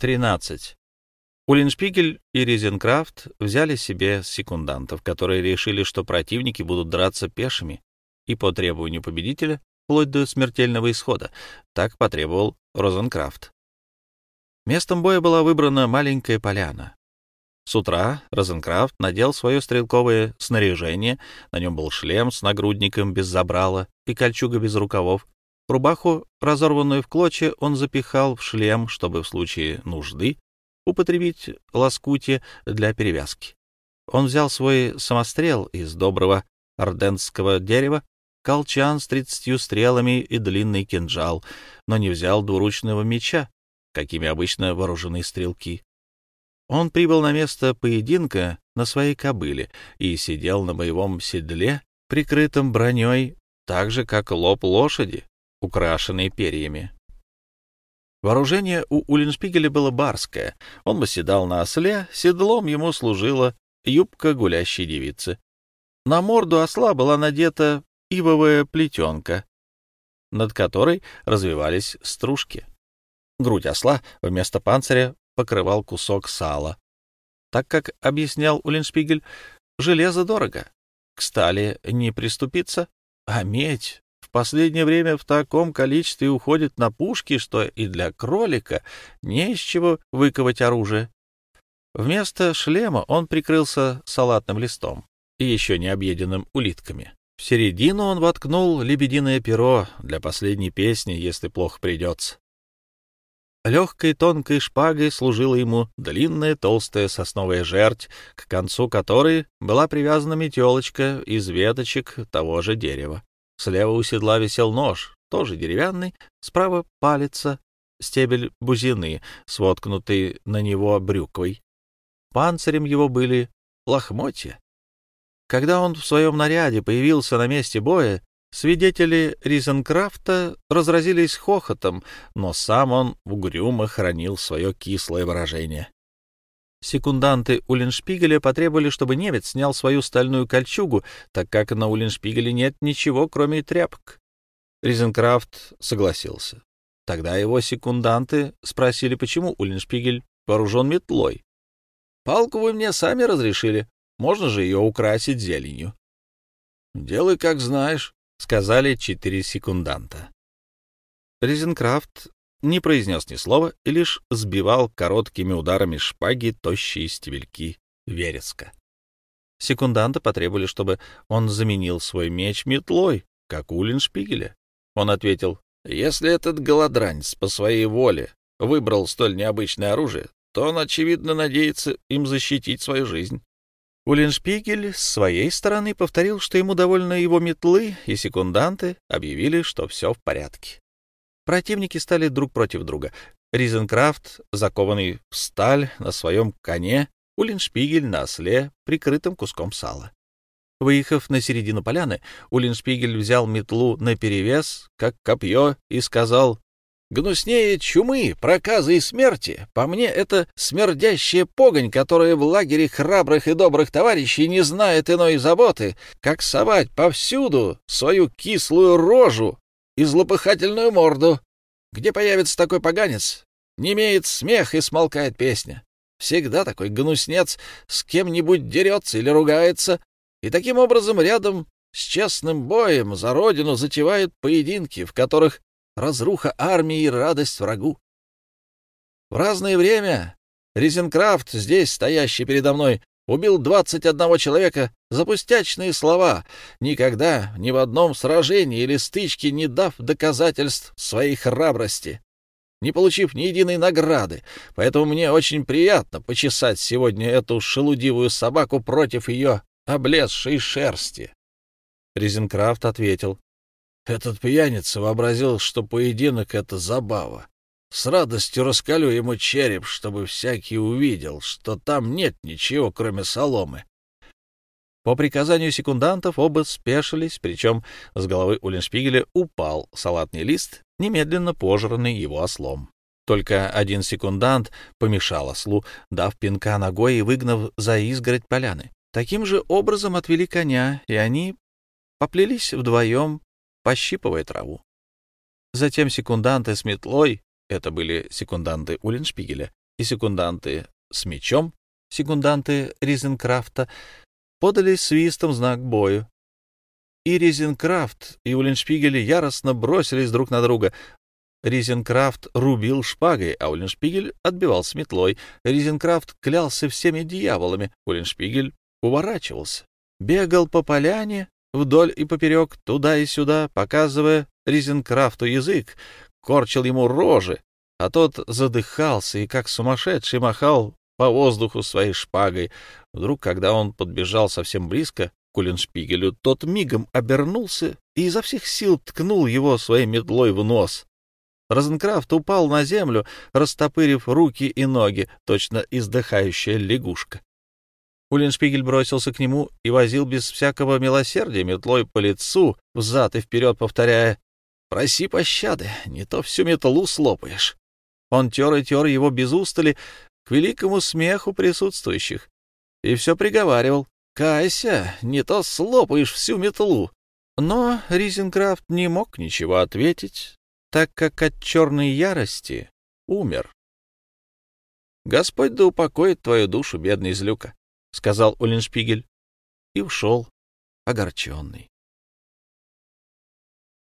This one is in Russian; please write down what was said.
13. Уллиншпигель и Ризенкрафт взяли себе секундантов, которые решили, что противники будут драться пешими, и по требованию победителя, вплоть до смертельного исхода. Так потребовал Розенкрафт. Местом боя была выбрана маленькая поляна. С утра Розенкрафт надел свое стрелковое снаряжение, на нем был шлем с нагрудником без забрала и кольчуга без рукавов. Рубаху, разорванную в клочья, он запихал в шлем, чтобы в случае нужды употребить лоскутье для перевязки. Он взял свой самострел из доброго орденского дерева, колчан с тридцатью стрелами и длинный кинжал, но не взял двуручного меча, какими обычно вооружены стрелки. Он прибыл на место поединка на своей кобыле и сидел на боевом седле, прикрытом броней, так же, как лоб лошади, украшенный перьями. Вооружение у Уллиншпигеля было барское. Он восседал на осле, седлом ему служила юбка гулящей девицы. На морду осла была надета ивовая плетенка, над которой развивались стружки. Грудь осла вместо панциря покрывал кусок сала. Так как, объяснял Уллиншпигель, железо дорого, к стали не приступиться, а медь последнее время в таком количестве уходит на пушки, что и для кролика не из чего выковать оружие. Вместо шлема он прикрылся салатным листом и еще не объеденным улитками. В середину он воткнул лебединое перо для последней песни, если плохо придется. Легкой тонкой шпагой служила ему длинная толстая сосновая жерть, к концу которой была привязана метелочка из веточек того же дерева. Слева у седла висел нож, тоже деревянный, справа палица, стебель бузины, своткнутый на него брюквой. Панцирем его были лохмотья. Когда он в своем наряде появился на месте боя, Свидетели Ризенкрафта разразились хохотом, но сам он угрюмо хранил свое кислое выражение. Секунданты Уллиншпигеля потребовали, чтобы немец снял свою стальную кольчугу, так как на Уллиншпигеле нет ничего, кроме тряпок. Ризенкрафт согласился. Тогда его секунданты спросили, почему Уллиншпигель вооружен метлой. «Палку вы мне сами разрешили. Можно же ее украсить зеленью». «Делай, как знаешь», — сказали четыре секунданта. Резенкрафт не произнес ни слова и лишь сбивал короткими ударами шпаги тощие стебельки вереска. Секунданты потребовали, чтобы он заменил свой меч метлой, как у Линшпигеля. Он ответил, «Если этот голодранец по своей воле выбрал столь необычное оружие, то он, очевидно, надеется им защитить свою жизнь. Уллиншпигель с своей стороны повторил, что ему довольно его метлы, и секунданты объявили, что все в порядке. Противники стали друг против друга. Ризенкрафт, закованный в сталь на своем коне, Уллиншпигель на осле, прикрытым куском сала. Выехав на середину поляны, Уллиншпигель взял метлу наперевес, как копье, и сказал Гнуснее чумы, проказы и смерти, по мне, это смердящая погонь, которая в лагере храбрых и добрых товарищей не знает иной заботы, как совать повсюду свою кислую рожу и злопыхательную морду. Где появится такой поганец, не имеет смех и смолкает песня. Всегда такой гнуснец с кем-нибудь дерется или ругается, и таким образом рядом с честным боем за родину затевают поединки, в которых разруха армии и радость врагу. В разное время Ризенкрафт, здесь стоящий передо мной, убил двадцать одного человека за пустячные слова, никогда ни в одном сражении или стычке не дав доказательств своей храбрости, не получив ни единой награды, поэтому мне очень приятно почесать сегодня эту шелудивую собаку против ее облезшей шерсти. Ризенкрафт ответил, этот пьяница вообразил, что поединок — это забава. С радостью раскалю ему череп, чтобы всякий увидел, что там нет ничего, кроме соломы. По приказанию секундантов оба спешились, причем с головы Уллиншпигеля упал салатный лист, немедленно пожранный его ослом. Только один секундант помешал ослу, дав пинка ногой и выгнав за изгородь поляны. Таким же образом отвели коня, и они поплелись вдвоем пощипывая траву. Затем секунданты с метлой, это были секунданты Уллиншпигеля, и секунданты с мечом, секунданты Ризенкрафта, подали свистом знак бою. И Ризенкрафт, и Уллиншпигель яростно бросились друг на друга. Ризенкрафт рубил шпагой, а Уллиншпигель отбивал с метлой. Ризенкрафт клялся всеми дьяволами, Уллиншпигель уворачивался. Бегал по поляне вдоль и поперек, туда и сюда, показывая Ризенкрафту язык, корчил ему рожи, а тот задыхался и, как сумасшедший, махал по воздуху своей шпагой. Вдруг, когда он подбежал совсем близко к Уллиншпигелю, тот мигом обернулся и изо всех сил ткнул его своей метлой в нос. Розенкрафт упал на землю, растопырив руки и ноги, точно издыхающая лягушка. Уллиншпигель бросился к нему и возил без всякого милосердия метлой по лицу, взад и вперед, повторяя «Проси пощады, не то всю метлу слопаешь». Он тер и тер его без устали, к великому смеху присутствующих, и все приговаривал «Кайся, не то слопаешь всю метлу». Но Ризенкрафт не мог ничего ответить, так как от черной ярости умер. «Господь да упокоит твою душу, бедный злюка», — сказал Уллиншпигель, и ушел огорченный.